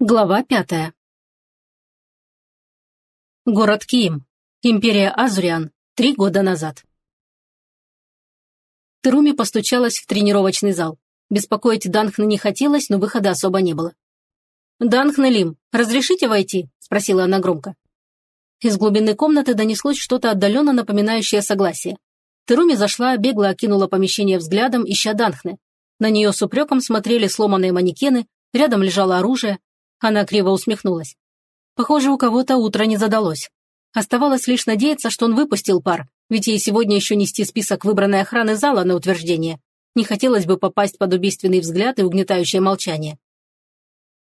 Глава пятая. Город Киим. Империя Азуриан. Три года назад. Теруми постучалась в тренировочный зал. Беспокоить Данхна не хотелось, но выхода особо не было. «Данхна Лим, разрешите войти?» – спросила она громко. Из глубины комнаты донеслось что-то отдаленно напоминающее согласие. Теруми зашла, бегло окинула помещение взглядом, ища Данхны. На нее с упреком смотрели сломанные манекены, рядом лежало оружие, она криво усмехнулась. Похоже, у кого-то утро не задалось. Оставалось лишь надеяться, что он выпустил пар, ведь ей сегодня еще нести список выбранной охраны зала на утверждение. Не хотелось бы попасть под убийственный взгляд и угнетающее молчание.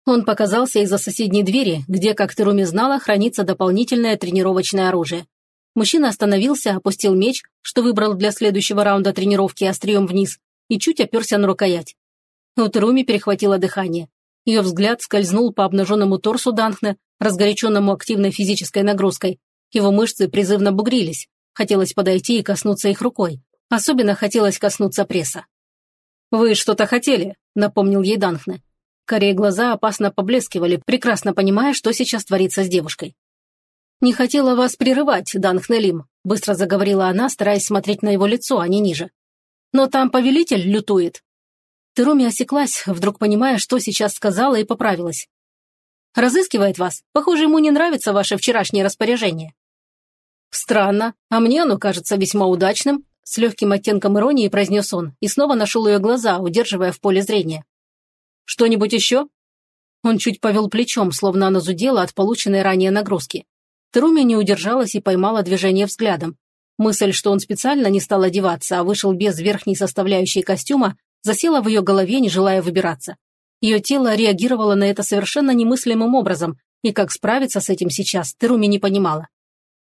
Он показался из-за соседней двери, где, как Теруми знала, хранится дополнительное тренировочное оружие. Мужчина остановился, опустил меч, что выбрал для следующего раунда тренировки острием вниз, и чуть оперся на рукоять. У Теруми перехватило дыхание. Ее взгляд скользнул по обнаженному торсу Данхна, разгоряченному активной физической нагрузкой. Его мышцы призывно бугрились. Хотелось подойти и коснуться их рукой. Особенно хотелось коснуться пресса. «Вы что-то хотели?» – напомнил ей Данхне. Корее глаза опасно поблескивали, прекрасно понимая, что сейчас творится с девушкой. «Не хотела вас прерывать, Данхне Лим», – быстро заговорила она, стараясь смотреть на его лицо, а не ниже. «Но там повелитель лютует. Теруми осеклась, вдруг понимая, что сейчас сказала, и поправилась. «Разыскивает вас. Похоже, ему не нравится ваше вчерашнее распоряжение». «Странно, а мне оно кажется весьма удачным», с легким оттенком иронии произнес он и снова нашел ее глаза, удерживая в поле зрения. «Что-нибудь еще?» Он чуть повел плечом, словно она зудела от полученной ранее нагрузки. Теруми не удержалась и поймала движение взглядом. Мысль, что он специально не стал одеваться, а вышел без верхней составляющей костюма, засела в ее голове, не желая выбираться. Ее тело реагировало на это совершенно немыслимым образом, и как справиться с этим сейчас, Теруми не понимала.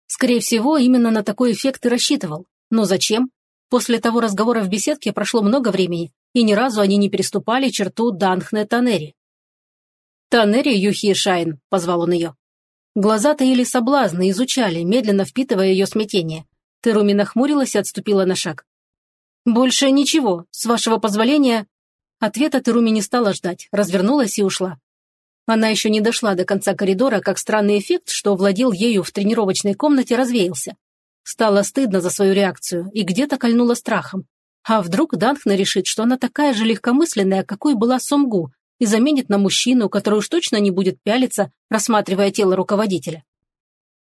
Скорее всего, именно на такой эффект и рассчитывал. Но зачем? После того разговора в беседке прошло много времени, и ни разу они не переступали черту Данхне Танери. «Танери Юхи Шайн», — позвал он ее. Глаза таили соблазны, изучали, медленно впитывая ее смятение. Теруми нахмурилась и отступила на шаг. «Больше ничего, с вашего позволения...» Ответа Теруми не стала ждать, развернулась и ушла. Она еще не дошла до конца коридора, как странный эффект, что владел ею в тренировочной комнате, развеялся. Стало стыдно за свою реакцию и где-то кольнуло страхом. А вдруг Данхна решит, что она такая же легкомысленная, какой была Сомгу, и заменит на мужчину, который уж точно не будет пялиться, рассматривая тело руководителя.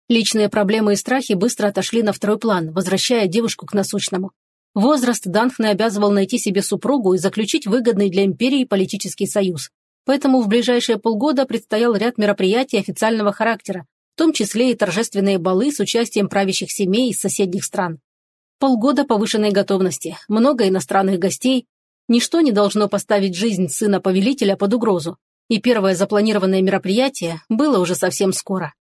Личные проблемы и страхи быстро отошли на второй план, возвращая девушку к насущному. Возраст Данхны обязывал найти себе супругу и заключить выгодный для империи политический союз. Поэтому в ближайшие полгода предстоял ряд мероприятий официального характера, в том числе и торжественные балы с участием правящих семей из соседних стран. Полгода повышенной готовности, много иностранных гостей. Ничто не должно поставить жизнь сына повелителя под угрозу. И первое запланированное мероприятие было уже совсем скоро.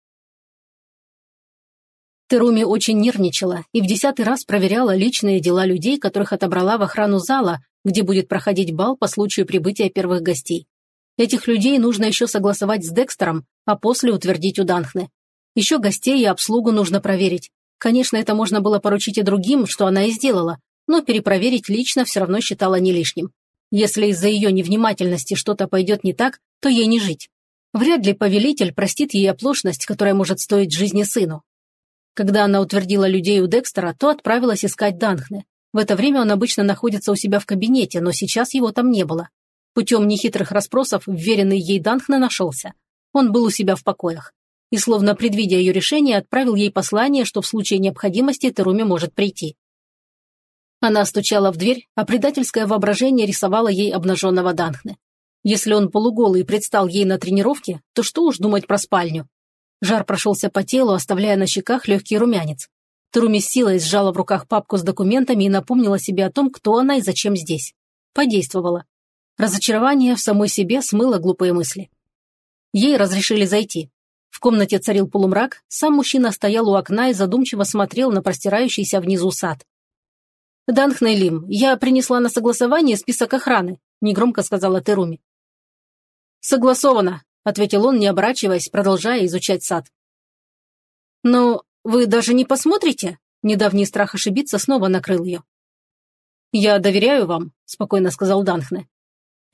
Теруми очень нервничала и в десятый раз проверяла личные дела людей, которых отобрала в охрану зала, где будет проходить бал по случаю прибытия первых гостей. Этих людей нужно еще согласовать с Декстером, а после утвердить у Данхны. Еще гостей и обслугу нужно проверить. Конечно, это можно было поручить и другим, что она и сделала, но перепроверить лично все равно считала не лишним. Если из-за ее невнимательности что-то пойдет не так, то ей не жить. Вряд ли повелитель простит ей оплошность, которая может стоить жизни сыну. Когда она утвердила людей у Декстера, то отправилась искать Данхне. В это время он обычно находится у себя в кабинете, но сейчас его там не было. Путем нехитрых расспросов вверенный ей Данхне нашелся. Он был у себя в покоях. И, словно предвидя ее решение, отправил ей послание, что в случае необходимости Теруми может прийти. Она стучала в дверь, а предательское воображение рисовало ей обнаженного Данхне. Если он полуголый предстал ей на тренировке, то что уж думать про спальню. Жар прошелся по телу, оставляя на щеках легкий румянец. Труми с силой сжала в руках папку с документами и напомнила себе о том, кто она и зачем здесь. Подействовала. Разочарование в самой себе смыло глупые мысли. Ей разрешили зайти. В комнате царил полумрак, сам мужчина стоял у окна и задумчиво смотрел на простирающийся внизу сад. «Данхнейлим, я принесла на согласование список охраны», – негромко сказала Теруми. «Согласовано», ответил он, не оборачиваясь, продолжая изучать сад. «Но вы даже не посмотрите?» Недавний страх ошибиться снова накрыл ее. «Я доверяю вам», – спокойно сказал Данхне.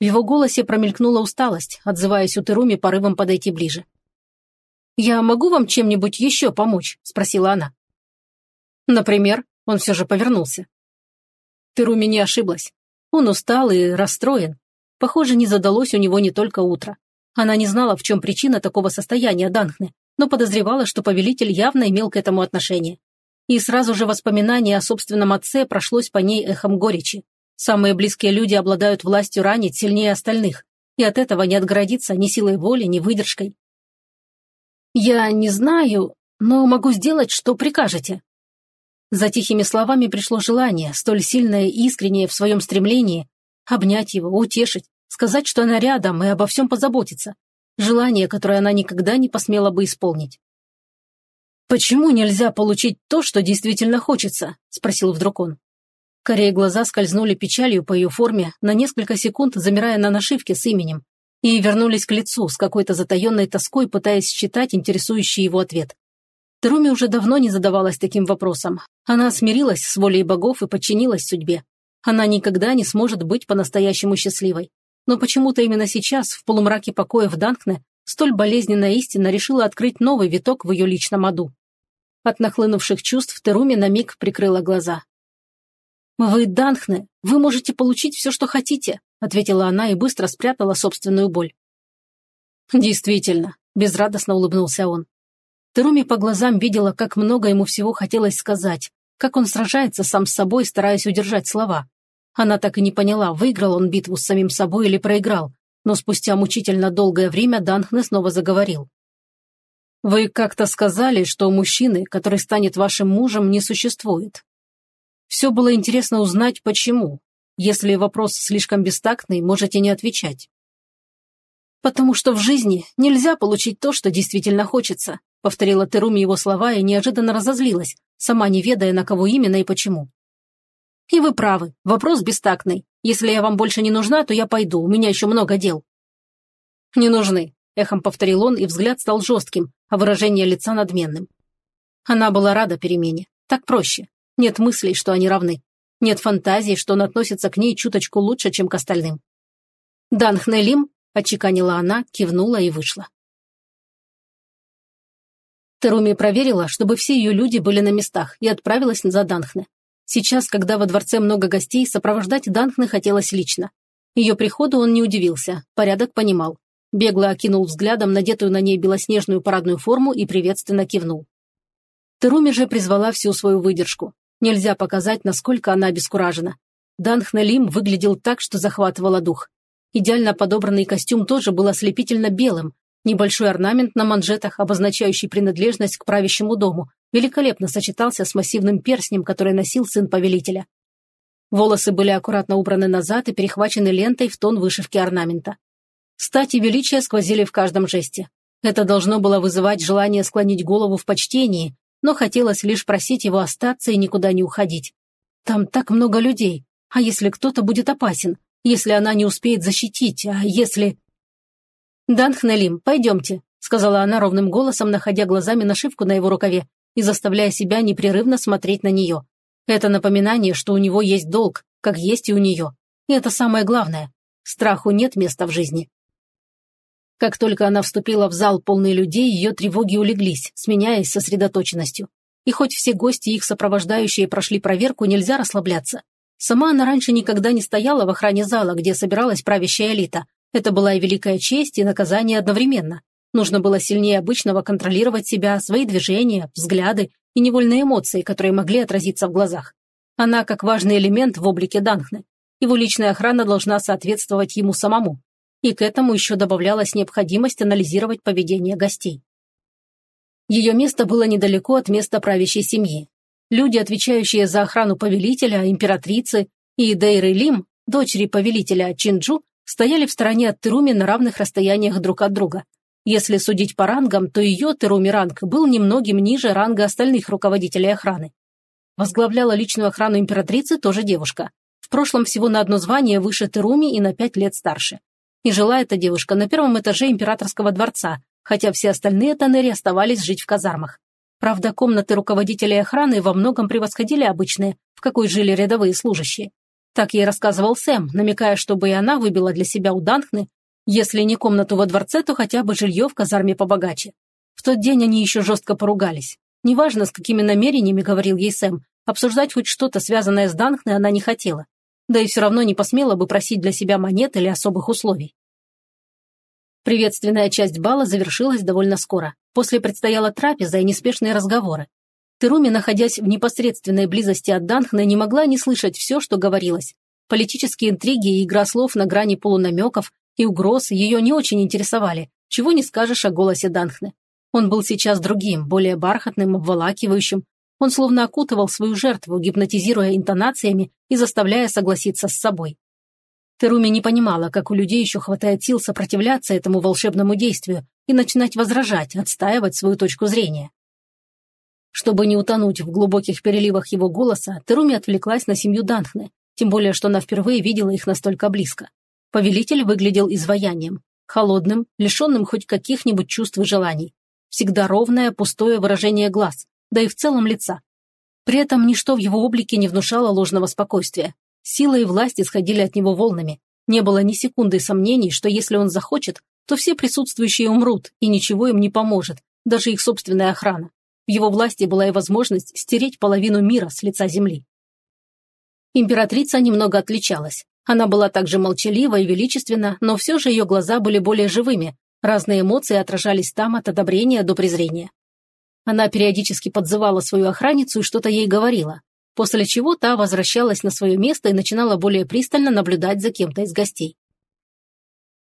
В его голосе промелькнула усталость, отзываясь у Теруми порывом подойти ближе. «Я могу вам чем-нибудь еще помочь?» – спросила она. «Например?» – он все же повернулся. Теруми не ошиблась. Он устал и расстроен. Похоже, не задалось у него не только утро. Она не знала, в чем причина такого состояния Данхны, но подозревала, что повелитель явно имел к этому отношение. И сразу же воспоминание о собственном отце прошлось по ней эхом горечи. Самые близкие люди обладают властью ранить сильнее остальных, и от этого не отгородиться ни силой воли, ни выдержкой. «Я не знаю, но могу сделать, что прикажете». За тихими словами пришло желание, столь сильное и искреннее в своем стремлении, обнять его, утешить, сказать, что она рядом и обо всем позаботиться. Желание, которое она никогда не посмела бы исполнить. «Почему нельзя получить то, что действительно хочется?» – спросил вдруг он. Корее глаза скользнули печалью по ее форме, на несколько секунд замирая на нашивке с именем, и вернулись к лицу с какой-то затаенной тоской, пытаясь считать интересующий его ответ. Теруми уже давно не задавалась таким вопросом. Она смирилась с волей богов и подчинилась судьбе. Она никогда не сможет быть по-настоящему счастливой. Но почему-то именно сейчас, в полумраке покоя в Данкне, столь болезненная истина решила открыть новый виток в ее личном аду. От нахлынувших чувств Теруми на миг прикрыла глаза. «Вы Данхне, вы можете получить все, что хотите», ответила она и быстро спрятала собственную боль. «Действительно», – безрадостно улыбнулся он. Теруми по глазам видела, как много ему всего хотелось сказать, как он сражается сам с собой, стараясь удержать слова. Она так и не поняла, выиграл он битву с самим собой или проиграл, но спустя мучительно долгое время Данхне снова заговорил. «Вы как-то сказали, что мужчины, который станет вашим мужем, не существует. Все было интересно узнать, почему. Если вопрос слишком бестактный, можете не отвечать. «Потому что в жизни нельзя получить то, что действительно хочется», повторила Теруми его слова и неожиданно разозлилась, сама не ведая, на кого именно и почему. «И вы правы, вопрос бестактный. Если я вам больше не нужна, то я пойду, у меня еще много дел». «Не нужны», – эхом повторил он, и взгляд стал жестким, а выражение лица надменным. Она была рада перемене. Так проще. Нет мыслей, что они равны. Нет фантазии, что он относится к ней чуточку лучше, чем к остальным. «Данхнелим», – отчеканила она, кивнула и вышла. Теруми проверила, чтобы все ее люди были на местах, и отправилась за Данхне. Сейчас, когда во дворце много гостей, сопровождать Данхне хотелось лично. Ее приходу он не удивился, порядок понимал. Бегло окинул взглядом надетую на ней белоснежную парадную форму и приветственно кивнул. Теруми же призвала всю свою выдержку. Нельзя показать, насколько она обескуражена. Данхналим выглядел так, что захватывало дух. Идеально подобранный костюм тоже был ослепительно белым. Небольшой орнамент на манжетах, обозначающий принадлежность к правящему дому, великолепно сочетался с массивным перстнем, который носил сын повелителя. Волосы были аккуратно убраны назад и перехвачены лентой в тон вышивки орнамента. Стать и величие сквозили в каждом жесте. Это должно было вызывать желание склонить голову в почтении, но хотелось лишь просить его остаться и никуда не уходить. Там так много людей, а если кто-то будет опасен, если она не успеет защитить, а если... «Данхналим, пойдемте», — сказала она ровным голосом, находя глазами нашивку на его рукаве и заставляя себя непрерывно смотреть на нее. Это напоминание, что у него есть долг, как есть и у нее. И это самое главное. Страху нет места в жизни. Как только она вступила в зал полный людей, ее тревоги улеглись, сменяясь сосредоточенностью. И хоть все гости и их сопровождающие прошли проверку, нельзя расслабляться. Сама она раньше никогда не стояла в охране зала, где собиралась правящая элита. Это была и великая честь, и наказание одновременно. Нужно было сильнее обычного контролировать себя, свои движения, взгляды и невольные эмоции, которые могли отразиться в глазах. Она как важный элемент в облике Данхны. Его личная охрана должна соответствовать ему самому и к этому еще добавлялась необходимость анализировать поведение гостей. Ее место было недалеко от места правящей семьи. Люди, отвечающие за охрану повелителя, императрицы и Дейры Лим, дочери повелителя Чинджу, стояли в стороне от Теруми на равных расстояниях друг от друга. Если судить по рангам, то ее Теруми ранг был немногим ниже ранга остальных руководителей охраны. Возглавляла личную охрану императрицы тоже девушка. В прошлом всего на одно звание выше Теруми и на пять лет старше. И жила эта девушка на первом этаже императорского дворца, хотя все остальные тоннери оставались жить в казармах. Правда, комнаты руководителей охраны во многом превосходили обычные, в какой жили рядовые служащие. Так ей рассказывал Сэм, намекая, чтобы и она выбила для себя у Данхны, если не комнату во дворце, то хотя бы жилье в казарме побогаче. В тот день они еще жестко поругались. Неважно, с какими намерениями, говорил ей Сэм, обсуждать хоть что-то, связанное с Данхной, она не хотела. Да и все равно не посмела бы просить для себя монет или особых условий. Приветственная часть бала завершилась довольно скоро. После предстояла трапеза и неспешные разговоры. Теруми, находясь в непосредственной близости от Данхны, не могла не слышать все, что говорилось. Политические интриги и игра слов на грани полунамеков и угроз ее не очень интересовали, чего не скажешь о голосе Данхны. Он был сейчас другим, более бархатным, обволакивающим. Он словно окутывал свою жертву, гипнотизируя интонациями и заставляя согласиться с собой. Теруми не понимала, как у людей еще хватает сил сопротивляться этому волшебному действию и начинать возражать, отстаивать свою точку зрения. Чтобы не утонуть в глубоких переливах его голоса, Теруми отвлеклась на семью Данхны, тем более, что она впервые видела их настолько близко. Повелитель выглядел изваянием, холодным, лишенным хоть каких-нибудь чувств и желаний. Всегда ровное, пустое выражение глаз, да и в целом лица. При этом ничто в его облике не внушало ложного спокойствия. Сила и власть исходили от него волнами. Не было ни секунды сомнений, что если он захочет, то все присутствующие умрут, и ничего им не поможет, даже их собственная охрана. В его власти была и возможность стереть половину мира с лица земли. Императрица немного отличалась. Она была также молчалива и величественна, но все же ее глаза были более живыми, разные эмоции отражались там от одобрения до презрения. Она периодически подзывала свою охранницу и что-то ей говорила после чего та возвращалась на свое место и начинала более пристально наблюдать за кем-то из гостей.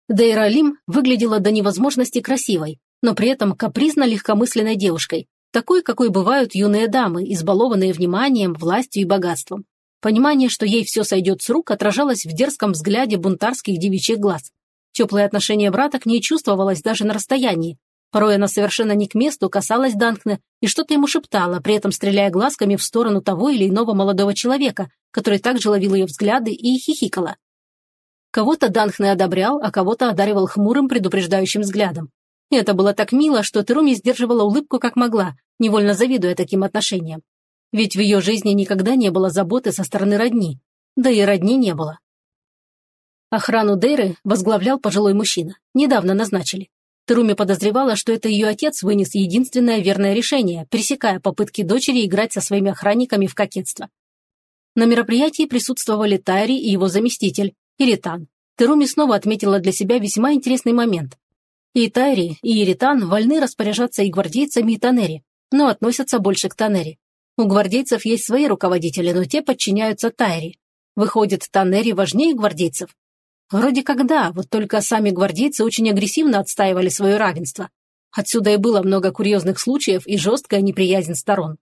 Дейра Лим выглядела до невозможности красивой, но при этом капризно-легкомысленной девушкой, такой, какой бывают юные дамы, избалованные вниманием, властью и богатством. Понимание, что ей все сойдет с рук, отражалось в дерзком взгляде бунтарских девичьих глаз. Теплое отношение брата к ней чувствовалось даже на расстоянии, Порой она совершенно не к месту касалась Данкна и что-то ему шептала, при этом стреляя глазками в сторону того или иного молодого человека, который также ловил ее взгляды и хихикала. Кого-то Данхне одобрял, а кого-то одаривал хмурым предупреждающим взглядом. И это было так мило, что Теруми сдерживала улыбку как могла, невольно завидуя таким отношениям. Ведь в ее жизни никогда не было заботы со стороны родни. Да и родни не было. Охрану Дейры возглавлял пожилой мужчина. Недавно назначили. Теруми подозревала, что это ее отец вынес единственное верное решение, пресекая попытки дочери играть со своими охранниками в кокетство. На мероприятии присутствовали Тайри и его заместитель, Иритан. Теруми снова отметила для себя весьма интересный момент. И Тайри, и Иритан вольны распоряжаться и гвардейцами, и Танери, но относятся больше к Танери. У гвардейцев есть свои руководители, но те подчиняются Тайри. Выходит, Танери важнее гвардейцев. Вроде как да, вот только сами гвардейцы очень агрессивно отстаивали свое равенство. Отсюда и было много курьезных случаев и жесткая неприязнь сторон.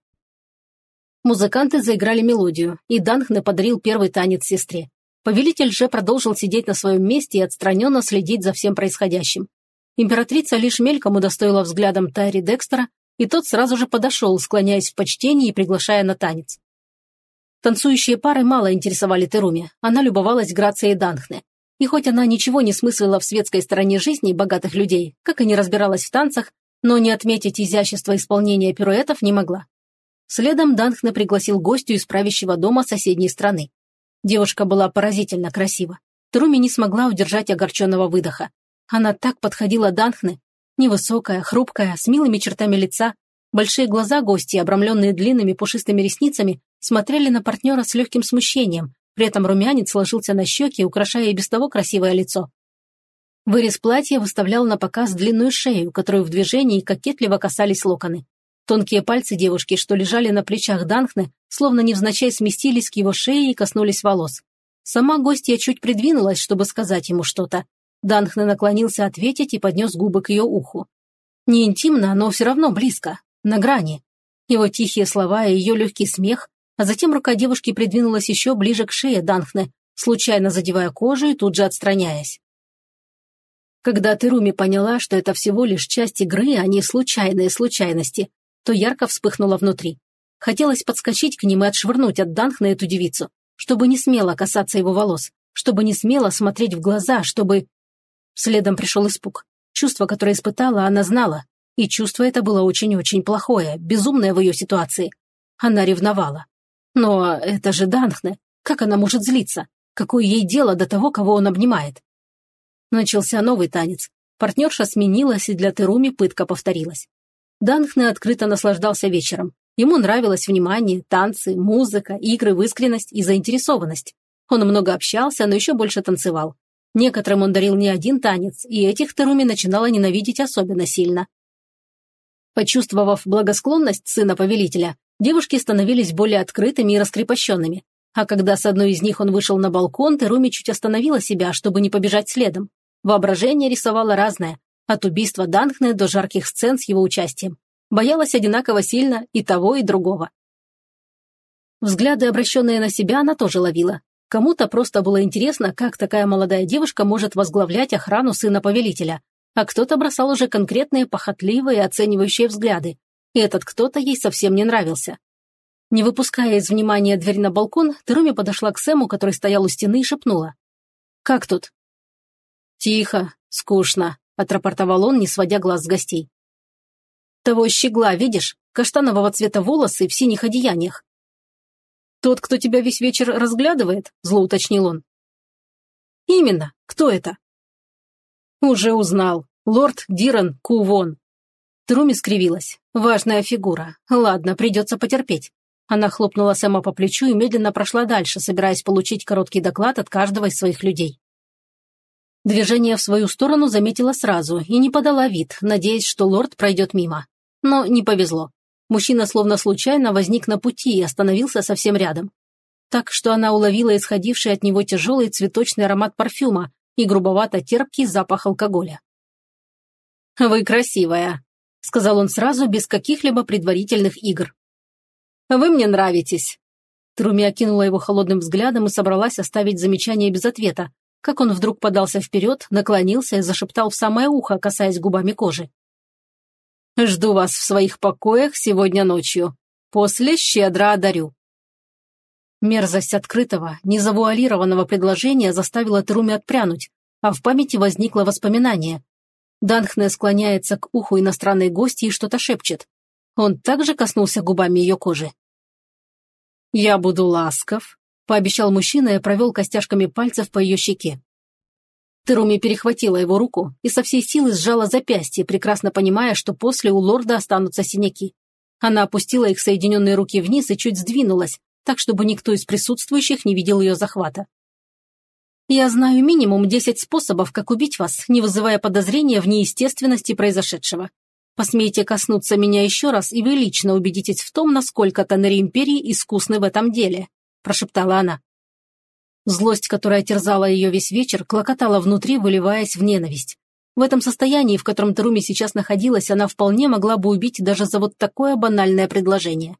Музыканты заиграли мелодию, и Данхне подарил первый танец сестре. Повелитель же продолжил сидеть на своем месте и отстраненно следить за всем происходящим. Императрица лишь мельком удостоила взглядом Тайри Декстера, и тот сразу же подошел, склоняясь в почтении и приглашая на танец. Танцующие пары мало интересовали Теруми, она любовалась грацией Данхне. И хоть она ничего не смыслила в светской стороне жизни богатых людей, как и не разбиралась в танцах, но не отметить изящество исполнения пируэтов не могла. Следом Данхне пригласил гостю из правящего дома соседней страны. Девушка была поразительно красива. Труми не смогла удержать огорченного выдоха. Она так подходила Данхне, невысокая, хрупкая, с милыми чертами лица. Большие глаза гости, обрамленные длинными пушистыми ресницами, смотрели на партнера с легким смущением, при этом румянец сложился на щеки, украшая и без того красивое лицо. Вырез платья выставлял на показ длинную шею, которую в движении кокетливо касались локоны. Тонкие пальцы девушки, что лежали на плечах Данхны, словно невзначай сместились к его шее и коснулись волос. Сама гостья чуть придвинулась, чтобы сказать ему что-то. Данхна наклонился ответить и поднес губы к ее уху. Не интимно, но все равно близко, на грани. Его тихие слова и ее легкий смех а затем рука девушки придвинулась еще ближе к шее Данхне, случайно задевая кожу и тут же отстраняясь. Когда Теруми поняла, что это всего лишь часть игры, а не случайные случайности, то ярко вспыхнула внутри. Хотелось подскочить к ним и отшвырнуть от Данхна эту девицу, чтобы не смело касаться его волос, чтобы не смело смотреть в глаза, чтобы... Следом пришел испуг. Чувство, которое испытала, она знала. И чувство это было очень-очень плохое, безумное в ее ситуации. Она ревновала. Но это же Данхне. Как она может злиться? Какое ей дело до того, кого он обнимает? Начался новый танец. Партнерша сменилась, и для Теруми пытка повторилась. Данхне открыто наслаждался вечером. Ему нравилось внимание, танцы, музыка, игры в искренность и заинтересованность. Он много общался, но еще больше танцевал. Некоторым он дарил не один танец, и этих Теруми начинала ненавидеть особенно сильно. Почувствовав благосклонность сына повелителя, девушки становились более открытыми и раскрепощенными. А когда с одной из них он вышел на балкон, Теруми чуть остановила себя, чтобы не побежать следом. Воображение рисовало разное, от убийства Данхне до жарких сцен с его участием. Боялась одинаково сильно и того, и другого. Взгляды, обращенные на себя, она тоже ловила. Кому-то просто было интересно, как такая молодая девушка может возглавлять охрану сына повелителя, а кто-то бросал уже конкретные похотливые оценивающие взгляды, и этот кто-то ей совсем не нравился. Не выпуская из внимания дверь на балкон, Теруми подошла к Сэму, который стоял у стены, и шепнула. «Как тут?» «Тихо, скучно», – отрапортовал он, не сводя глаз с гостей. «Того щегла, видишь? Каштанового цвета волосы в синих одеяниях. «Тот, кто тебя весь вечер разглядывает?» – зло уточнил он. «Именно. Кто это?» «Уже узнал. Лорд Диран Кувон». Труми скривилась. «Важная фигура. Ладно, придется потерпеть». Она хлопнула Сэма по плечу и медленно прошла дальше, собираясь получить короткий доклад от каждого из своих людей. Движение в свою сторону заметила сразу и не подала вид, надеясь, что лорд пройдет мимо. Но не повезло. Мужчина словно случайно возник на пути и остановился совсем рядом. Так что она уловила исходивший от него тяжелый цветочный аромат парфюма и грубовато-терпкий запах алкоголя. «Вы красивая», — сказал он сразу, без каких-либо предварительных игр. «Вы мне нравитесь». Труми окинула его холодным взглядом и собралась оставить замечание без ответа, как он вдруг подался вперед, наклонился и зашептал в самое ухо, касаясь губами кожи. Жду вас в своих покоях сегодня ночью. После щедро одарю». Мерзость открытого, незавуалированного предложения заставила Теруми отпрянуть, а в памяти возникло воспоминание. Данхне склоняется к уху иностранной гости и что-то шепчет. Он также коснулся губами ее кожи. «Я буду ласков», — пообещал мужчина и провел костяшками пальцев по ее щеке. Теруми перехватила его руку и со всей силы сжала запястье, прекрасно понимая, что после у лорда останутся синяки. Она опустила их соединенные руки вниз и чуть сдвинулась, так, чтобы никто из присутствующих не видел ее захвата. «Я знаю минимум десять способов, как убить вас, не вызывая подозрения в неестественности произошедшего. Посмейте коснуться меня еще раз, и вы лично убедитесь в том, насколько Тоннери Империи искусны в этом деле», – прошептала она. Злость, которая терзала ее весь вечер, клокотала внутри, выливаясь в ненависть. В этом состоянии, в котором Теруми сейчас находилась, она вполне могла бы убить даже за вот такое банальное предложение.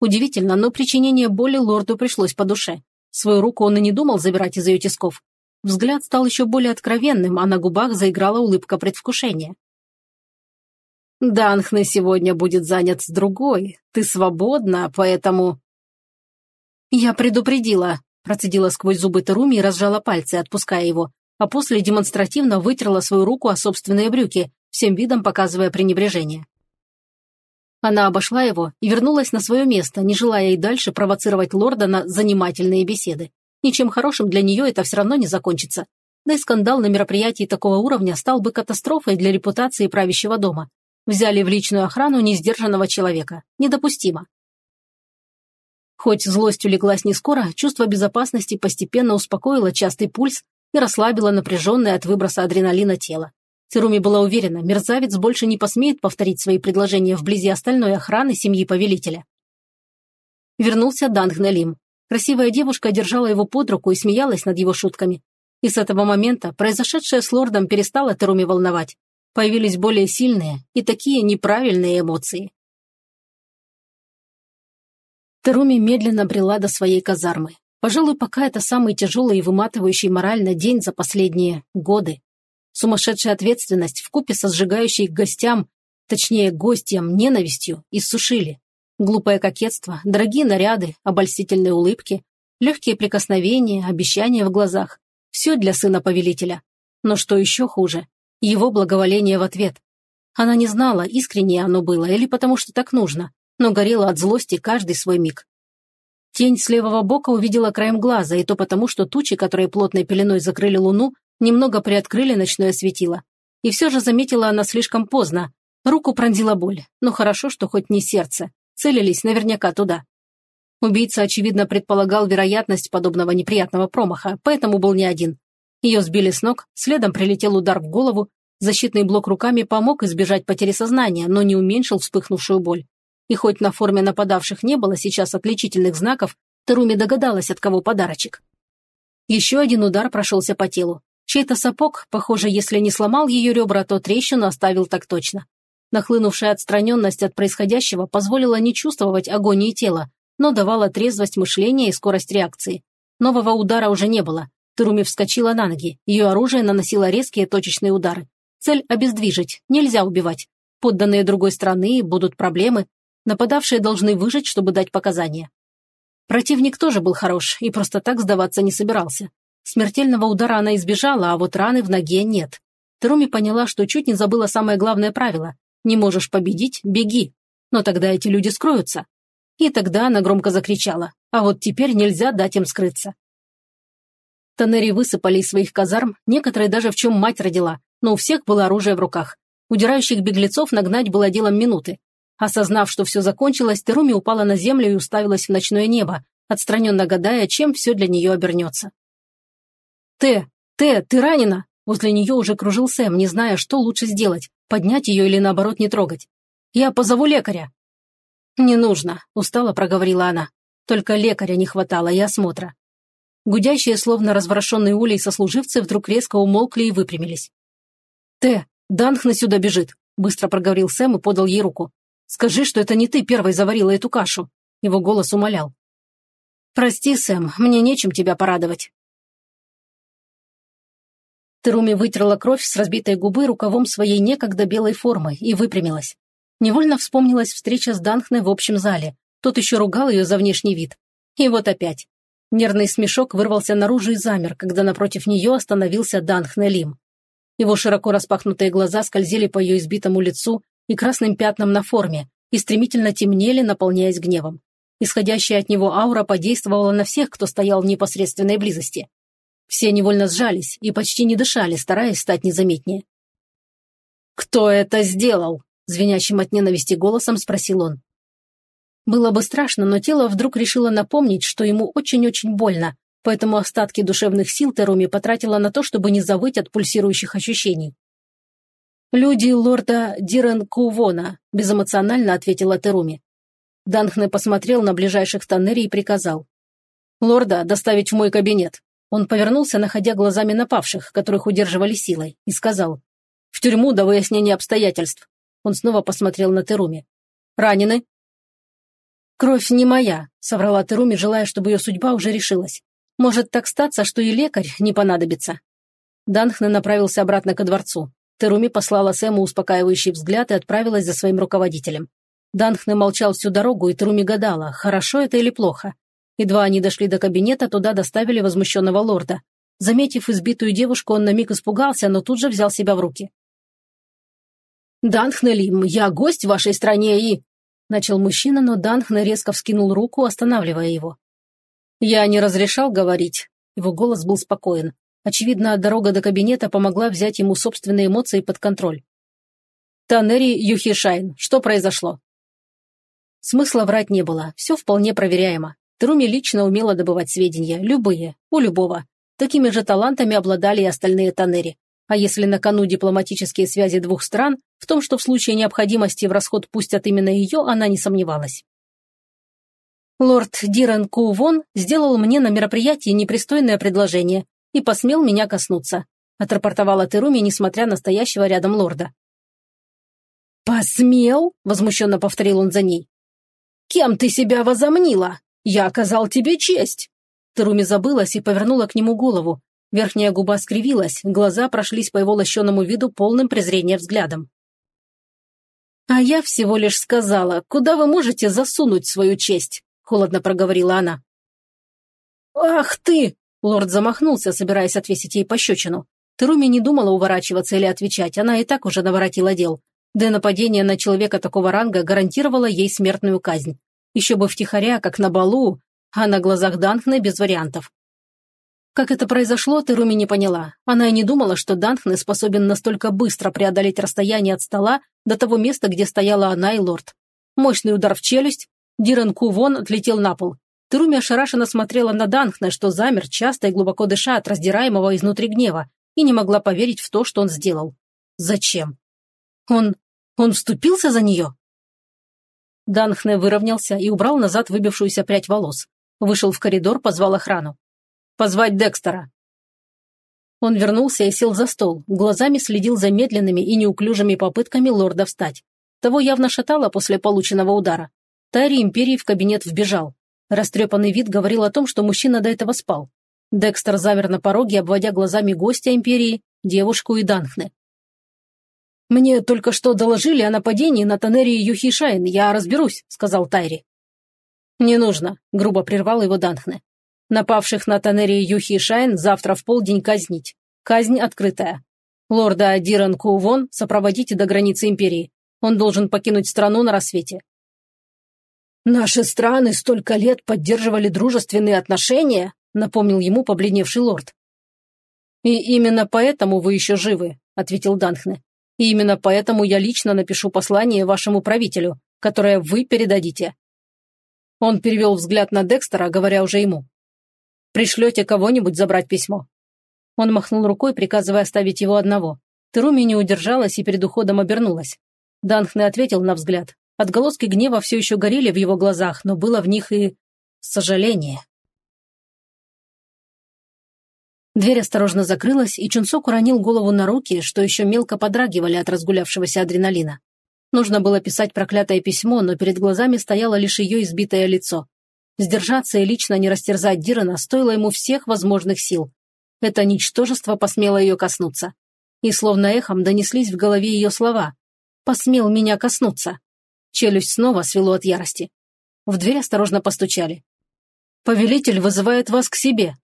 Удивительно, но причинение боли лорду пришлось по душе. Свою руку он и не думал забирать из ее тисков. Взгляд стал еще более откровенным, а на губах заиграла улыбка предвкушения. «Данхне сегодня будет занят с другой. Ты свободна, поэтому...» «Я предупредила», Процедила сквозь зубы Теруми и разжала пальцы, отпуская его, а после демонстративно вытерла свою руку о собственные брюки, всем видом показывая пренебрежение. Она обошла его и вернулась на свое место, не желая и дальше провоцировать лорда на занимательные беседы. Ничем хорошим для нее это все равно не закончится. Да и скандал на мероприятии такого уровня стал бы катастрофой для репутации правящего дома. Взяли в личную охрану несдержанного человека. Недопустимо. Хоть злость улеглась не скоро, чувство безопасности постепенно успокоило частый пульс и расслабило напряженное от выброса адреналина тело. Цируми была уверена, мерзавец больше не посмеет повторить свои предложения вблизи остальной охраны семьи повелителя. Вернулся Дангнелим. Красивая девушка держала его под руку и смеялась над его шутками. И с этого момента произошедшее с лордом перестало Теруми волновать. Появились более сильные и такие неправильные эмоции. Теруми медленно брела до своей казармы. Пожалуй, пока это самый тяжелый и выматывающий морально день за последние годы. Сумасшедшая ответственность вкупе со сжигающей гостям, точнее гостям, ненавистью, иссушили. Глупое кокетство, дорогие наряды, обольстительные улыбки, легкие прикосновения, обещания в глазах. Все для сына повелителя. Но что еще хуже? Его благоволение в ответ. Она не знала, искреннее оно было или потому что так нужно, но горела от злости каждый свой миг. Тень с левого бока увидела краем глаза, и то потому, что тучи, которые плотной пеленой закрыли луну, немного приоткрыли ночное светило. И все же заметила она слишком поздно. Руку пронзила боль, но хорошо, что хоть не сердце. Целились наверняка туда. Убийца, очевидно, предполагал вероятность подобного неприятного промаха, поэтому был не один. Ее сбили с ног, следом прилетел удар в голову, защитный блок руками помог избежать потери сознания, но не уменьшил вспыхнувшую боль. И хоть на форме нападавших не было сейчас отличительных знаков, Теруми догадалась, от кого подарочек. Еще один удар прошелся по телу. Чей-то сапог, похоже, если не сломал ее ребра, то трещину оставил так точно. Нахлынувшая отстраненность от происходящего позволила не чувствовать агонии тела, но давала трезвость мышления и скорость реакции. Нового удара уже не было. Теруми вскочила на ноги. Ее оружие наносило резкие точечные удары. Цель – обездвижить, нельзя убивать. Подданные другой страны, будут проблемы. Нападавшие должны выжить, чтобы дать показания. Противник тоже был хорош и просто так сдаваться не собирался. Смертельного удара она избежала, а вот раны в ноге нет. Теруми поняла, что чуть не забыла самое главное правило. Не можешь победить – беги. Но тогда эти люди скроются. И тогда она громко закричала. А вот теперь нельзя дать им скрыться. Тоннери высыпали из своих казарм, некоторые даже в чем мать родила, но у всех было оружие в руках. Удирающих беглецов нагнать было делом минуты. Осознав, что все закончилось, Теруми упала на землю и уставилась в ночное небо, отстраненно гадая, чем все для нее обернется. «Т! Т! Ты ранена!» Возле нее уже кружил Сэм, не зная, что лучше сделать, поднять ее или наоборот не трогать. «Я позову лекаря!» «Не нужно», – устало проговорила она. «Только лекаря не хватало и осмотра». Гудящие, словно разворошенные улей сослуживцы, вдруг резко умолкли и выпрямились. «Т, Данхна сюда бежит», – быстро проговорил Сэм и подал ей руку. «Скажи, что это не ты первой заварила эту кашу». Его голос умолял. «Прости, Сэм, мне нечем тебя порадовать». Теруми вытерла кровь с разбитой губы рукавом своей некогда белой формы и выпрямилась. Невольно вспомнилась встреча с Данхной в общем зале. Тот еще ругал ее за внешний вид. И вот опять. Нервный смешок вырвался наружу и замер, когда напротив нее остановился Данхне Лим. Его широко распахнутые глаза скользили по ее избитому лицу и красным пятнам на форме и стремительно темнели, наполняясь гневом. Исходящая от него аура подействовала на всех, кто стоял в непосредственной близости. Все невольно сжались и почти не дышали, стараясь стать незаметнее. «Кто это сделал?» звенящим от ненависти голосом спросил он. Было бы страшно, но тело вдруг решило напомнить, что ему очень-очень больно, поэтому остатки душевных сил Теруми потратила на то, чтобы не завыть от пульсирующих ощущений. «Люди лорда Дирен Кувона», – безэмоционально ответила Теруми. Данхне посмотрел на ближайших Таннери и приказал. «Лорда доставить в мой кабинет». Он повернулся, находя глазами напавших, которых удерживали силой, и сказал. «В тюрьму до выяснения обстоятельств. Он снова посмотрел на Теруми. «Ранены?» «Кровь не моя», — соврала Теруми, желая, чтобы ее судьба уже решилась. «Может так статься, что и лекарь не понадобится». Данхне направился обратно ко дворцу. Теруми послала Сэму успокаивающий взгляд и отправилась за своим руководителем. Данхне молчал всю дорогу, и Теруми гадала, хорошо это или плохо. Едва они дошли до кабинета, туда доставили возмущенного лорда. Заметив избитую девушку, он на миг испугался, но тут же взял себя в руки. «Данхнелим, я гость в вашей стране и...» Начал мужчина, но Данхне резко вскинул руку, останавливая его. «Я не разрешал говорить». Его голос был спокоен. Очевидно, дорога до кабинета помогла взять ему собственные эмоции под контроль. «Танери Юхишайн, что произошло?» Смысла врать не было, все вполне проверяемо. Труми лично умела добывать сведения, любые, у любого. Такими же талантами обладали и остальные Танери. А если на кону дипломатические связи двух стран, в том, что в случае необходимости в расход пустят именно ее, она не сомневалась. Лорд Диран Кувон сделал мне на мероприятии непристойное предложение и посмел меня коснуться, отрапортовала Теруми, несмотря на стоящего рядом лорда. «Посмел?» – возмущенно повторил он за ней. «Кем ты себя возомнила? Я оказал тебе честь!» Теруми забылась и повернула к нему голову. Верхняя губа скривилась, глаза прошлись по его лощенному виду полным презрения взглядом. «А я всего лишь сказала, куда вы можете засунуть свою честь?» – холодно проговорила она. «Ах ты!» – лорд замахнулся, собираясь отвесить ей пощечину. Теруми не думала уворачиваться или отвечать, она и так уже наворотила дел. Да нападение на человека такого ранга гарантировало ей смертную казнь. Еще бы втихаря, как на балу. а на глазах Данхны без вариантов. Как это произошло, Теруми не поняла. Она и не думала, что Данхны способен настолько быстро преодолеть расстояние от стола до того места, где стояла она и лорд. Мощный удар в челюсть, Диран Кувон отлетел на пол. Теруми ошарашенно смотрела на Данхна, что замер, часто и глубоко дыша от раздираемого изнутри гнева, и не могла поверить в то, что он сделал. Зачем? Он... он вступился за нее? Данхне выровнялся и убрал назад выбившуюся прядь волос. Вышел в коридор, позвал охрану. «Позвать Декстера!» Он вернулся и сел за стол, глазами следил за медленными и неуклюжими попытками лорда встать. Того явно шатало после полученного удара. Тари Империи в кабинет вбежал. Растрепанный вид говорил о том, что мужчина до этого спал. Декстер замер на пороге, обводя глазами гостя Империи, девушку и Данхне. «Мне только что доложили о нападении на Танерии Юхишайн, я разберусь», — сказал Тайри. «Не нужно», — грубо прервал его Данхне. «Напавших на Танерии Юхишайн завтра в полдень казнить. Казнь открытая. Лорда Диран Кувон сопроводите до границы Империи. Он должен покинуть страну на рассвете». «Наши страны столько лет поддерживали дружественные отношения», — напомнил ему побледневший лорд. «И именно поэтому вы еще живы», — ответил Данхне. И именно поэтому я лично напишу послание вашему правителю, которое вы передадите». Он перевел взгляд на Декстера, говоря уже ему. «Пришлете кого-нибудь забрать письмо». Он махнул рукой, приказывая оставить его одного. Теруми не удержалась и перед уходом обернулась. Данхне ответил на взгляд. Отголоски гнева все еще горели в его глазах, но было в них и... сожаление. Дверь осторожно закрылась, и Чунсок уронил голову на руки, что еще мелко подрагивали от разгулявшегося адреналина. Нужно было писать проклятое письмо, но перед глазами стояло лишь ее избитое лицо. Сдержаться и лично не растерзать Дирана стоило ему всех возможных сил. Это ничтожество посмело ее коснуться. И словно эхом донеслись в голове ее слова. «Посмел меня коснуться». Челюсть снова свело от ярости. В дверь осторожно постучали. «Повелитель вызывает вас к себе»,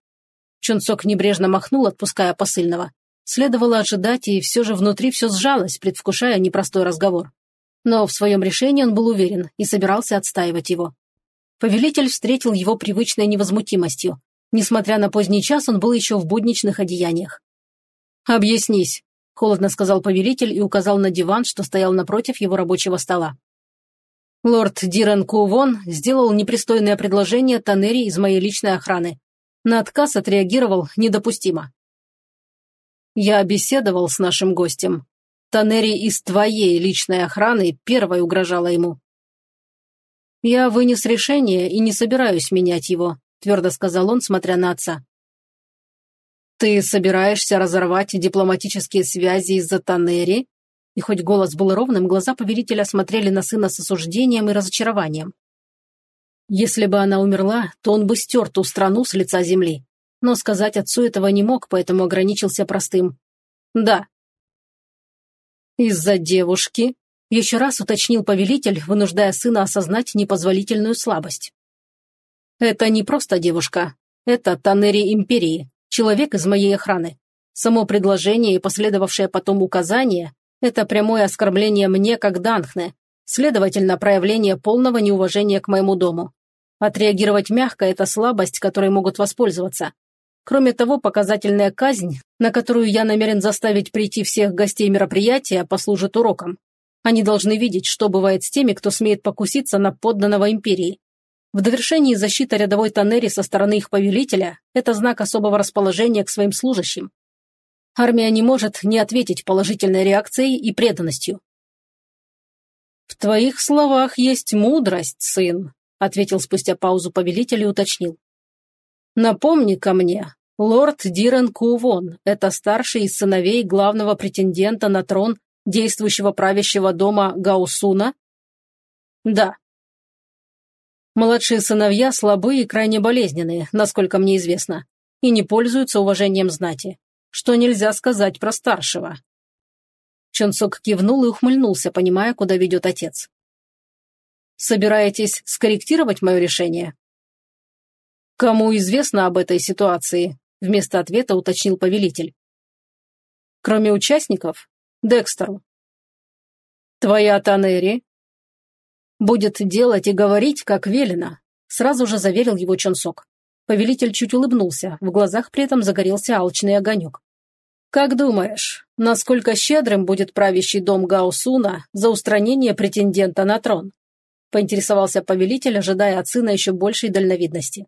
Чунцок небрежно махнул, отпуская посыльного. Следовало ожидать, и все же внутри все сжалось, предвкушая непростой разговор. Но в своем решении он был уверен и собирался отстаивать его. Повелитель встретил его привычной невозмутимостью. Несмотря на поздний час, он был еще в будничных одеяниях. «Объяснись», – холодно сказал повелитель и указал на диван, что стоял напротив его рабочего стола. Лорд Диран Кувон сделал непристойное предложение Танери из моей личной охраны. На отказ отреагировал недопустимо. Я беседовал с нашим гостем. Танери из твоей личной охраны первой угрожала ему. «Я вынес решение и не собираюсь менять его», твердо сказал он, смотря на отца. «Ты собираешься разорвать дипломатические связи из-за Танери?» И хоть голос был ровным, глаза повелителя смотрели на сына с осуждением и разочарованием. Если бы она умерла, то он бы стер ту страну с лица земли. Но сказать отцу этого не мог, поэтому ограничился простым. «Да». «Из-за девушки?» – еще раз уточнил повелитель, вынуждая сына осознать непозволительную слабость. «Это не просто девушка. Это Танери Империи, человек из моей охраны. Само предложение и последовавшее потом указание – это прямое оскорбление мне как Данхне, следовательно, проявление полного неуважения к моему дому. Отреагировать мягко – это слабость, которой могут воспользоваться. Кроме того, показательная казнь, на которую я намерен заставить прийти всех гостей мероприятия, послужит уроком. Они должны видеть, что бывает с теми, кто смеет покуситься на подданного империи. В довершении защита рядовой Танери со стороны их повелителя – это знак особого расположения к своим служащим. Армия не может не ответить положительной реакцией и преданностью. «В твоих словах есть мудрость, сын», ответил спустя паузу повелитель и уточнил. напомни ко мне, лорд Дирен Кувон – это старший из сыновей главного претендента на трон действующего правящего дома Гаусуна?» «Да». Младшие сыновья слабые и крайне болезненные, насколько мне известно, и не пользуются уважением знати, что нельзя сказать про старшего. Чонсок кивнул и ухмыльнулся, понимая, куда ведет отец. Собираетесь скорректировать мое решение?» «Кому известно об этой ситуации?» – вместо ответа уточнил повелитель. «Кроме участников? Декстеру». «Твоя Танери?» «Будет делать и говорить, как велено. Сразу же заверил его Чонсок. Повелитель чуть улыбнулся, в глазах при этом загорелся алчный огонек. «Как думаешь, насколько щедрым будет правящий дом Гаусуна за устранение претендента на трон?» поинтересовался повелитель, ожидая от сына еще большей дальновидности.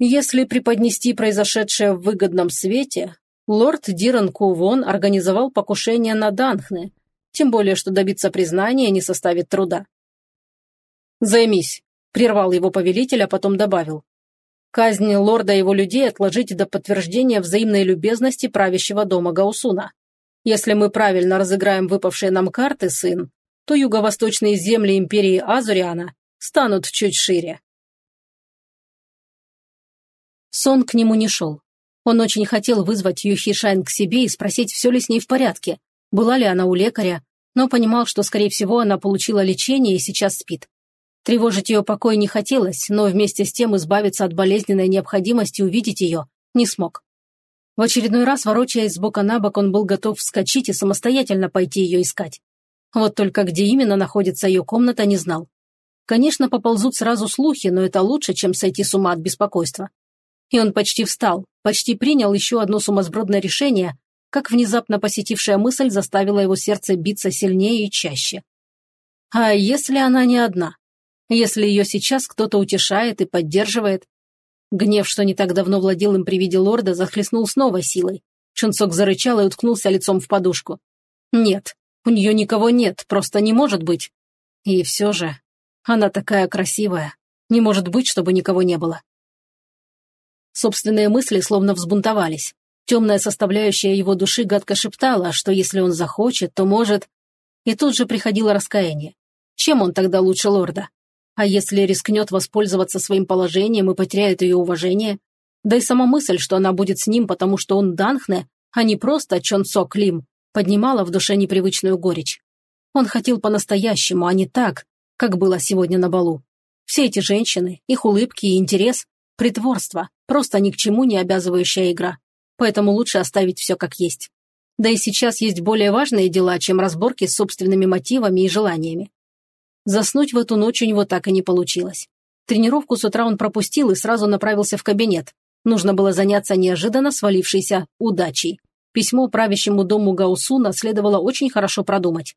Если преподнести произошедшее в выгодном свете, лорд Диран Кувон организовал покушение на Данхне, тем более, что добиться признания не составит труда. «Займись», – прервал его повелитель, а потом добавил. «Казнь лорда и его людей отложить до подтверждения взаимной любезности правящего дома Гаусуна. Если мы правильно разыграем выпавшие нам карты, сын, то юго-восточные земли империи Азуриана станут чуть шире». Сон к нему не шел. Он очень хотел вызвать Юхишайн к себе и спросить, все ли с ней в порядке, была ли она у лекаря, но понимал, что, скорее всего, она получила лечение и сейчас спит. Тревожить ее покой не хотелось, но вместе с тем избавиться от болезненной необходимости увидеть ее не смог. В очередной раз, ворочаясь с бока на бок, он был готов вскочить и самостоятельно пойти ее искать. Вот только где именно находится ее комната, не знал. Конечно, поползут сразу слухи, но это лучше, чем сойти с ума от беспокойства. И он почти встал, почти принял еще одно сумасбродное решение, как внезапно посетившая мысль заставила его сердце биться сильнее и чаще. А если она не одна? Если ее сейчас кто-то утешает и поддерживает? Гнев, что не так давно владел им при виде лорда, захлестнул с новой силой. Чунцок зарычал и уткнулся лицом в подушку. Нет, у нее никого нет, просто не может быть. И все же, она такая красивая. Не может быть, чтобы никого не было. Собственные мысли словно взбунтовались. Темная составляющая его души гадко шептала, что если он захочет, то может... И тут же приходило раскаяние. Чем он тогда лучше лорда? А если рискнет воспользоваться своим положением и потеряет ее уважение? Да и сама мысль, что она будет с ним, потому что он Данхне, а не просто Чон Сок Лим, поднимала в душе непривычную горечь. Он хотел по-настоящему, а не так, как было сегодня на балу. Все эти женщины, их улыбки и интерес – притворство, просто ни к чему не обязывающая игра. Поэтому лучше оставить все как есть. Да и сейчас есть более важные дела, чем разборки с собственными мотивами и желаниями. Заснуть в эту ночь у него так и не получилось. Тренировку с утра он пропустил и сразу направился в кабинет. Нужно было заняться неожиданно свалившейся удачей. Письмо правящему дому Гаусуна следовало очень хорошо продумать.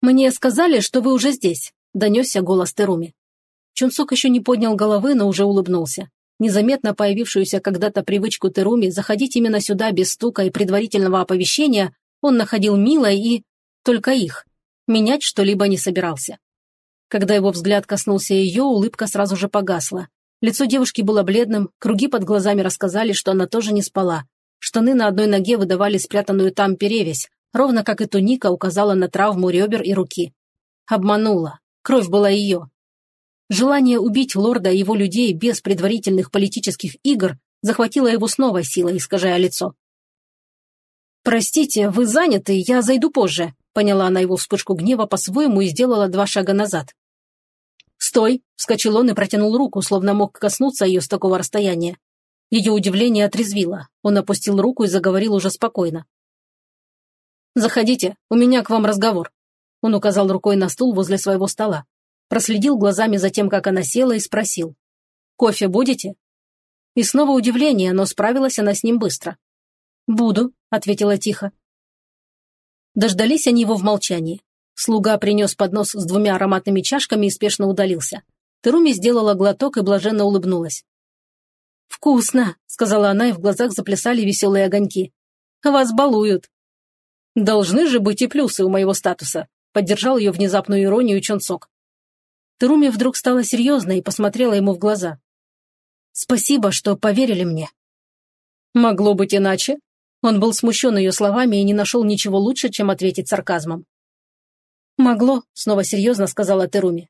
«Мне сказали, что вы уже здесь», – донесся голос Теруми. Чунсок еще не поднял головы, но уже улыбнулся. Незаметно появившуюся когда-то привычку Теруми заходить именно сюда без стука и предварительного оповещения он находил милой и... только их менять что-либо не собирался. Когда его взгляд коснулся ее, улыбка сразу же погасла. Лицо девушки было бледным, круги под глазами рассказали, что она тоже не спала. Штаны на одной ноге выдавали спрятанную там перевязь, ровно как и туника указала на травму ребер и руки. Обманула. Кровь была ее. Желание убить лорда и его людей без предварительных политических игр захватило его с новой силой, искажая лицо. «Простите, вы заняты, я зайду позже», Поняла она его вспышку гнева по-своему и сделала два шага назад. «Стой!» – вскочил он и протянул руку, словно мог коснуться ее с такого расстояния. Ее удивление отрезвило. Он опустил руку и заговорил уже спокойно. «Заходите, у меня к вам разговор». Он указал рукой на стул возле своего стола. Проследил глазами за тем, как она села, и спросил. «Кофе будете?» И снова удивление, но справилась она с ним быстро. «Буду», — ответила тихо. Дождались они его в молчании. Слуга принес поднос с двумя ароматными чашками и спешно удалился. Теруми сделала глоток и блаженно улыбнулась. «Вкусно!» — сказала она, и в глазах заплясали веселые огоньки. «Вас балуют!» «Должны же быть и плюсы у моего статуса», — поддержал ее внезапную иронию Чонсок. Теруми вдруг стала серьезной и посмотрела ему в глаза. «Спасибо, что поверили мне». «Могло быть иначе», он был смущен ее словами и не нашел ничего лучше, чем ответить сарказмом. «Могло», — снова серьезно сказала Теруми.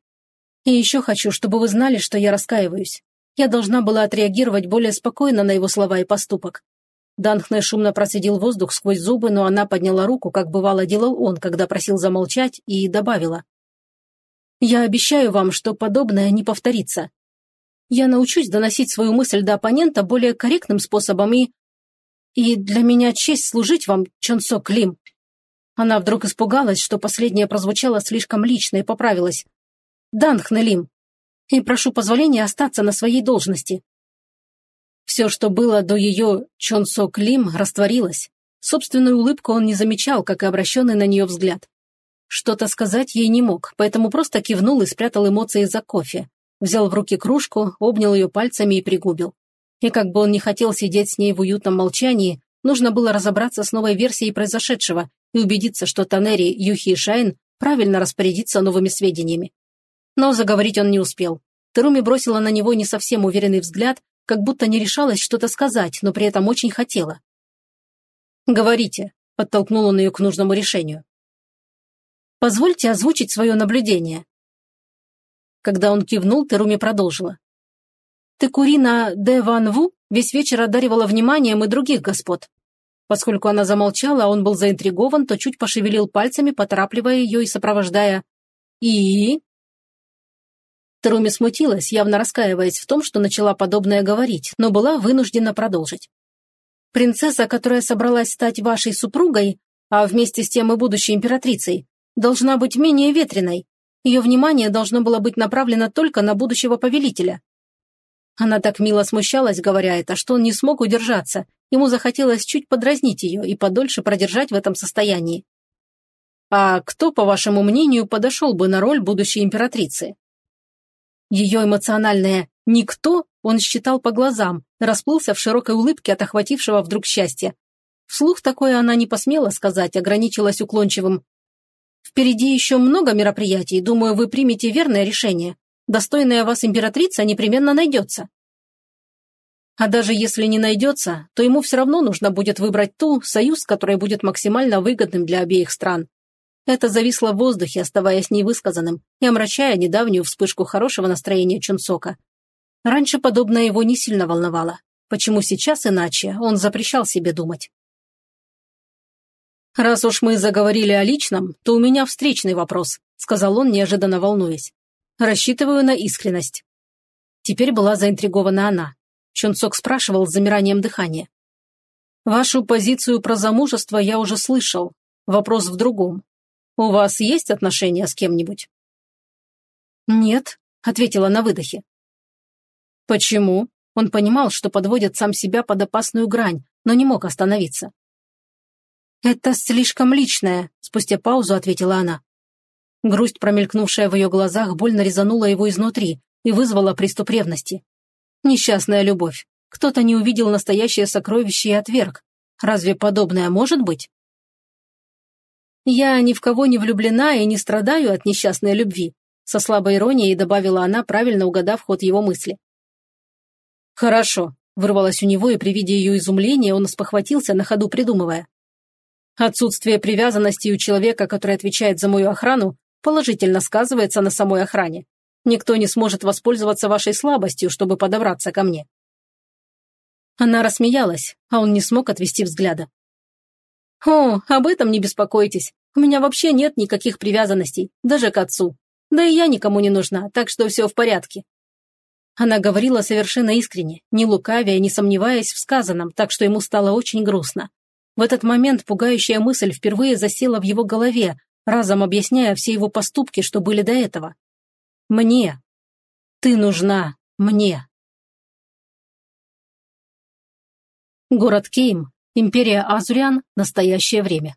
«И еще хочу, чтобы вы знали, что я раскаиваюсь. Я должна была отреагировать более спокойно на его слова и поступок». Данхне шумно процедил воздух сквозь зубы, но она подняла руку, как бывало делал он, когда просил замолчать, и добавила. «Я обещаю вам, что подобное не повторится. Я научусь доносить свою мысль до оппонента более корректным способом и и для меня честь служить вам, Чонсо Клим». Она вдруг испугалась, что последнее прозвучало слишком лично и поправилась. «Данхнелим». И прошу позволения остаться на своей должности». Все, что было до ее Чон Сок Лим, растворилось. Собственную улыбку он не замечал, как и обращенный на нее взгляд. Что-то сказать ей не мог, поэтому просто кивнул и спрятал эмоции за кофе. Взял в руки кружку, обнял ее пальцами и пригубил. И как бы он не хотел сидеть с ней в уютном молчании, нужно было разобраться с новой версией произошедшего и убедиться, что Танери, Юхи и Шайн правильно распорядиться новыми сведениями. Но заговорить он не успел. Теруми бросила на него не совсем уверенный взгляд, как будто не решалась что-то сказать, но при этом очень хотела. «Говорите», – подтолкнул он ее к нужному решению. Позвольте озвучить свое наблюдение». Когда он кивнул, Теруми продолжила. Текурина де Ван Ву весь вечер одаривала вниманием и других господ. Поскольку она замолчала, а он был заинтригован, то чуть пошевелил пальцами, поторапливая ее и сопровождая. «И?» Теруми смутилась, явно раскаиваясь в том, что начала подобное говорить, но была вынуждена продолжить. «Принцесса, которая собралась стать вашей супругой, а вместе с тем и будущей императрицей, должна быть менее ветреной. Ее внимание должно было быть направлено только на будущего повелителя. Она так мило смущалась, говоря это, что он не смог удержаться. Ему захотелось чуть подразнить ее и подольше продержать в этом состоянии. А кто, по вашему мнению, подошел бы на роль будущей императрицы? Ее эмоциональное «никто» он считал по глазам, расплылся в широкой улыбке от охватившего вдруг счастья. Вслух такое она не посмела сказать, ограничилась уклончивым Впереди еще много мероприятий, думаю, вы примете верное решение. Достойная вас императрица непременно найдется. А даже если не найдется, то ему все равно нужно будет выбрать ту, союз, который будет максимально выгодным для обеих стран. Это зависло в воздухе, оставаясь невысказанным и омрачая недавнюю вспышку хорошего настроения Чунсока. Раньше подобное его не сильно волновало. Почему сейчас иначе, он запрещал себе думать. «Раз уж мы заговорили о личном, то у меня встречный вопрос», сказал он, неожиданно волнуясь. «Рассчитываю на искренность». Теперь была заинтригована она. Чунцок спрашивал с замиранием дыхания. «Вашу позицию про замужество я уже слышал. Вопрос в другом. У вас есть отношения с кем-нибудь?» «Нет», — ответила на выдохе. «Почему?» Он понимал, что подводит сам себя под опасную грань, но не мог остановиться. «Это слишком личное», – спустя паузу ответила она. Грусть, промелькнувшая в ее глазах, больно резанула его изнутри и вызвала приступ ревности. Несчастная любовь. Кто-то не увидел настоящее сокровище и отверг. Разве подобное может быть? «Я ни в кого не влюблена и не страдаю от несчастной любви», со слабой иронией добавила она, правильно угадав ход его мысли. «Хорошо», – вырвалось у него, и при виде ее изумления он спохватился, на ходу придумывая. Отсутствие привязанности у человека, который отвечает за мою охрану, положительно сказывается на самой охране. Никто не сможет воспользоваться вашей слабостью, чтобы подобраться ко мне». Она рассмеялась, а он не смог отвести взгляда. «О, об этом не беспокойтесь. У меня вообще нет никаких привязанностей, даже к отцу. Да и я никому не нужна, так что все в порядке». Она говорила совершенно искренне, не лукавя и не сомневаясь в сказанном, так что ему стало очень грустно. В этот момент пугающая мысль впервые засела в его голове, разом объясняя все его поступки, что были до этого. «Мне. Ты нужна мне». Город Кейм, империя Азуриан, настоящее время.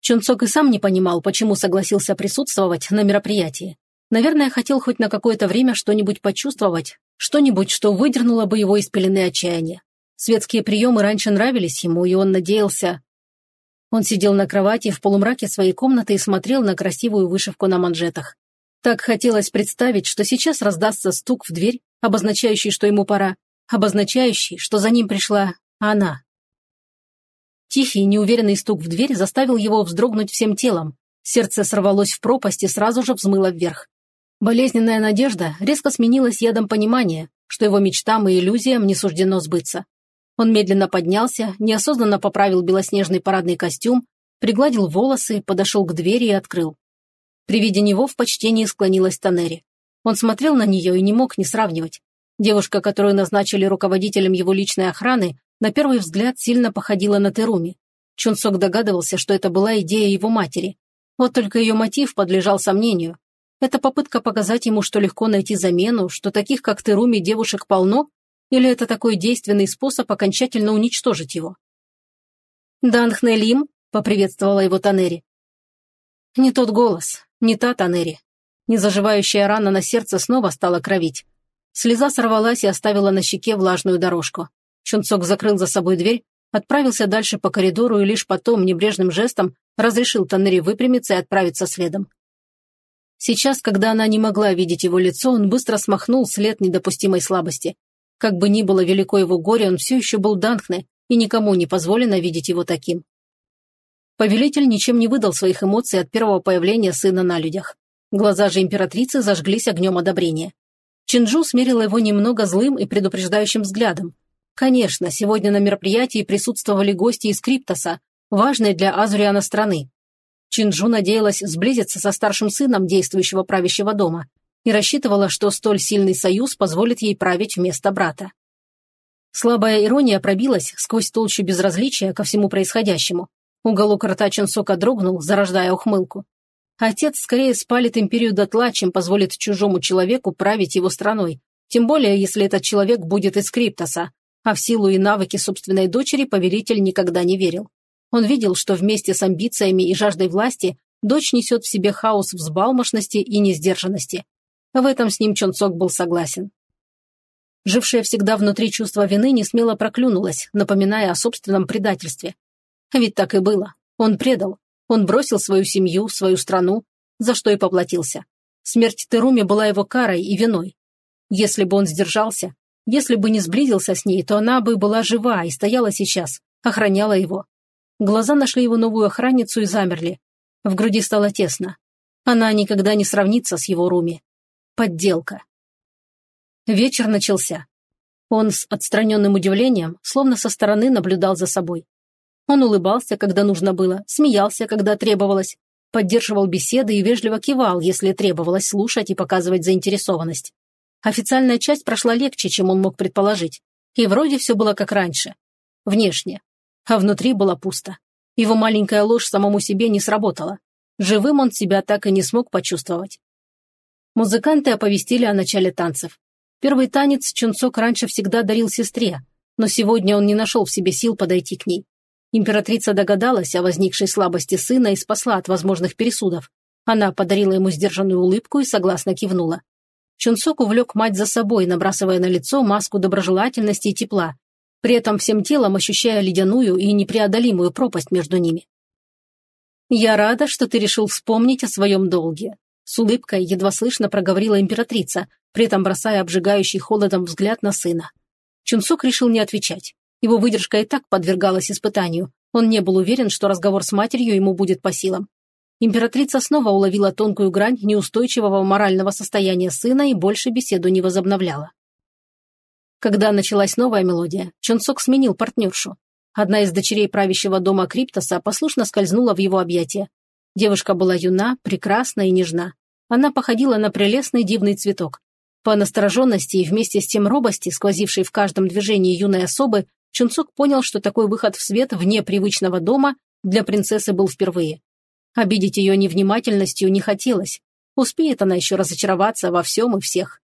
Чунцок и сам не понимал, почему согласился присутствовать на мероприятии. Наверное, хотел хоть на какое-то время что-нибудь почувствовать, что-нибудь, что выдернуло бы его из пелены отчаяния. Светские приемы раньше нравились ему, и он надеялся... Он сидел на кровати в полумраке своей комнаты и смотрел на красивую вышивку на манжетах. Так хотелось представить, что сейчас раздастся стук в дверь, обозначающий, что ему пора, обозначающий, что за ним пришла она. Тихий, неуверенный стук в дверь заставил его вздрогнуть всем телом. Сердце сорвалось в пропасть и сразу же взмыло вверх. Болезненная надежда резко сменилась ядом понимания, что его мечтам и иллюзиям не суждено сбыться. Он медленно поднялся, неосознанно поправил белоснежный парадный костюм, пригладил волосы, подошел к двери и открыл. При виде него в почтении склонилась Танери. Он смотрел на нее и не мог не сравнивать. Девушка, которую назначили руководителем его личной охраны, на первый взгляд сильно походила на Теруми. Чунсок догадывался, что это была идея его матери. Вот только ее мотив подлежал сомнению. Это попытка показать ему, что легко найти замену, что таких, как ты, Руми, девушек полно? Или это такой действенный способ окончательно уничтожить его? «Данхнелим», — поприветствовала его Танери. Не тот голос, не та Танери. Незаживающая рана на сердце снова стала кровить. Слеза сорвалась и оставила на щеке влажную дорожку. Чунцок закрыл за собой дверь, отправился дальше по коридору и лишь потом небрежным жестом разрешил Танери выпрямиться и отправиться следом. Сейчас, когда она не могла видеть его лицо, он быстро смахнул след недопустимой слабости. Как бы ни было велико его горе, он все еще был Данхне, и никому не позволено видеть его таким. Повелитель ничем не выдал своих эмоций от первого появления сына на людях. Глаза же императрицы зажглись огнем одобрения. Чинджу смерила его немного злым и предупреждающим взглядом. Конечно, сегодня на мероприятии присутствовали гости из Криптоса, важной для Азуриана страны. Чинджу надеялась сблизиться со старшим сыном действующего правящего дома и рассчитывала, что столь сильный союз позволит ей править вместо брата. Слабая ирония пробилась сквозь толщу безразличия ко всему происходящему. Уголок рта Чунсока дрогнул, зарождая ухмылку. Отец скорее спалит империю дотла, чем позволит чужому человеку править его страной, тем более, если этот человек будет из Криптоса, а в силу и навыки собственной дочери повелитель никогда не верил. Он видел, что вместе с амбициями и жаждой власти дочь несет в себе хаос взбалмошности и несдержанности. В этом с ним Чонсок был согласен. Жившее всегда внутри чувство вины не смело проклюнулось, напоминая о собственном предательстве. Ведь так и было. Он предал. Он бросил свою семью, свою страну, за что и поплатился. Смерть Теруми была его карой и виной. Если бы он сдержался, если бы не сблизился с ней, то она бы была жива и стояла сейчас, охраняла его. Глаза нашли его новую охранницу и замерли. В груди стало тесно. Она никогда не сравнится с его Руми. Подделка. Вечер начался. Он с отстраненным удивлением, словно со стороны наблюдал за собой. Он улыбался, когда нужно было, смеялся, когда требовалось, поддерживал беседы и вежливо кивал, если требовалось слушать и показывать заинтересованность. Официальная часть прошла легче, чем он мог предположить. И вроде все было как раньше. Внешне. А внутри было пусто. Его маленькая ложь самому себе не сработала. Живым он себя так и не смог почувствовать. Музыканты оповестили о начале танцев. Первый танец Чунцок раньше всегда дарил сестре, но сегодня он не нашел в себе сил подойти к ней. Императрица догадалась о возникшей слабости сына и спасла от возможных пересудов. Она подарила ему сдержанную улыбку и согласно кивнула. Чунсок увлек мать за собой, набрасывая на лицо маску доброжелательности и тепла, при этом всем телом ощущая ледяную и непреодолимую пропасть между ними. «Я рада, что ты решил вспомнить о своем долге», с улыбкой едва слышно проговорила императрица, при этом бросая обжигающий холодом взгляд на сына. Чунсок решил не отвечать. Его выдержка и так подвергалась испытанию. Он не был уверен, что разговор с матерью ему будет по силам. Императрица снова уловила тонкую грань неустойчивого морального состояния сына и больше беседу не возобновляла. Когда началась новая мелодия, Чонсок сменил партнершу. Одна из дочерей правящего дома Криптоса послушно скользнула в его объятия. Девушка была юна, прекрасна и нежна. Она походила на прелестный дивный цветок. По настороженности и вместе с тем робости, сквозившей в каждом движении юной особы, Чунцок понял, что такой выход в свет вне привычного дома для принцессы был впервые. Обидеть ее невнимательностью не хотелось. Успеет она еще разочароваться во всем и всех.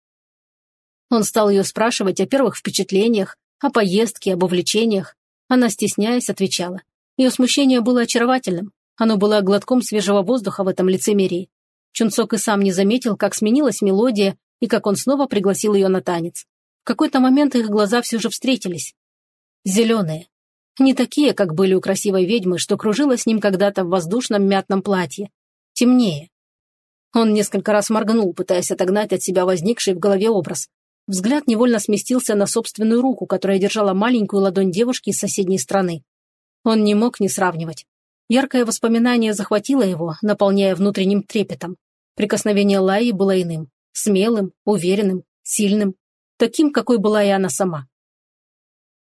Он стал ее спрашивать о первых впечатлениях, о поездке, об увлечениях. Она, стесняясь, отвечала. Ее смущение было очаровательным. Оно было глотком свежего воздуха в этом лицемерии. Чунцок и сам не заметил, как сменилась мелодия и как он снова пригласил ее на танец. В какой-то момент их глаза все же встретились. Зеленые. Не такие, как были у красивой ведьмы, что кружила с ним когда-то в воздушном мятном платье. Темнее. Он несколько раз моргнул, пытаясь отогнать от себя возникший в голове образ. Взгляд невольно сместился на собственную руку, которая держала маленькую ладонь девушки из соседней страны. Он не мог не сравнивать. Яркое воспоминание захватило его, наполняя внутренним трепетом. Прикосновение Лаи было иным. Смелым, уверенным, сильным. Таким, какой была и она сама.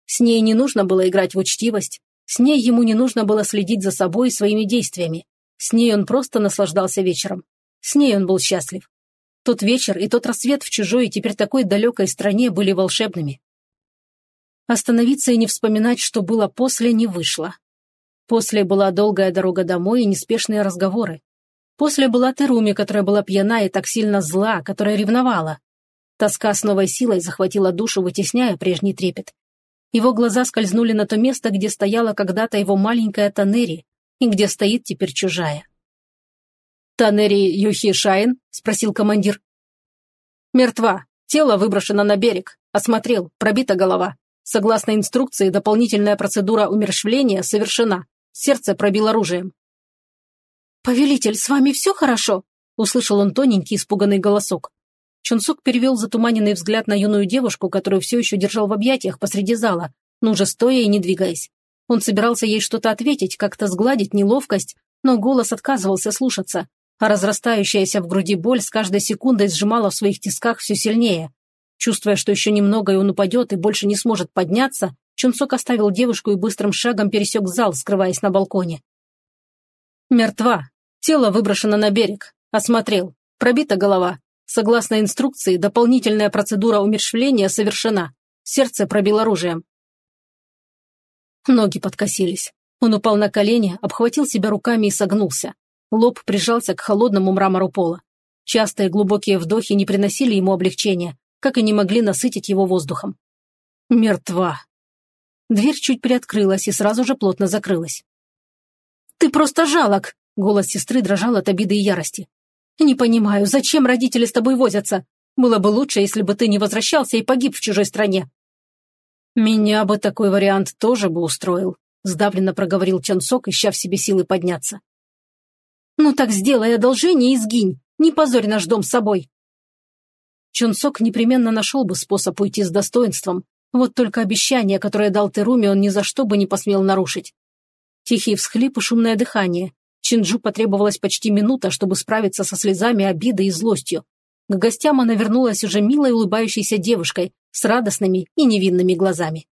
С ней не нужно было играть в учтивость, с ней ему не нужно было следить за собой и своими действиями. С ней он просто наслаждался вечером. С ней он был счастлив. Тот вечер и тот рассвет в чужой и теперь такой далекой стране были волшебными. Остановиться и не вспоминать, что было после, не вышло. После была долгая дорога домой и неспешные разговоры. После была Теруми, которая была пьяна и так сильно зла, которая ревновала. Тоска с новой силой захватила душу, вытесняя прежний трепет. Его глаза скользнули на то место, где стояла когда-то его маленькая Танери, и где стоит теперь чужая. «Танери Юхи Шайн?» – спросил командир. «Мертва. Тело выброшено на берег. Осмотрел. Пробита голова. Согласно инструкции, дополнительная процедура умерщвления совершена. Сердце пробил оружием. «Повелитель, с вами все хорошо?» – услышал он тоненький испуганный голосок. Чунсук перевел затуманенный взгляд на юную девушку, которую все еще держал в объятиях посреди зала, но уже стоя и не двигаясь. Он собирался ей что-то ответить, как-то сгладить неловкость, но голос отказывался слушаться, а разрастающаяся в груди боль с каждой секундой сжимала в своих тисках все сильнее. Чувствуя, что еще немного и он упадет и больше не сможет подняться, Чунсок оставил девушку и быстрым шагом пересек зал, скрываясь на балконе. Мертва. Тело выброшено на берег. Осмотрел. Пробита голова. Согласно инструкции, дополнительная процедура умерщвления совершена. Сердце пробил оружием. Ноги подкосились. Он упал на колени, обхватил себя руками и согнулся. Лоб прижался к холодному мрамору пола. Частые глубокие вдохи не приносили ему облегчения, как и не могли насытить его воздухом. Мертва. Дверь чуть приоткрылась и сразу же плотно закрылась. «Ты просто жалок!» — голос сестры дрожал от обиды и ярости. «Не понимаю, зачем родители с тобой возятся? Было бы лучше, если бы ты не возвращался и погиб в чужой стране». «Меня бы такой вариант тоже бы устроил», — сдавленно проговорил Чансок, ища в себе силы подняться. «Ну так сделай одолжение и сгинь. Не позорь наш дом с собой». Чунсок непременно нашел бы способ уйти с достоинством, вот только обещание, которое дал Теруми, он ни за что бы не посмел нарушить. Тихий всхлип и шумное дыхание. Чинджу потребовалась почти минута, чтобы справиться со слезами обиды и злостью. К гостям она вернулась уже милой улыбающейся девушкой с радостными и невинными глазами.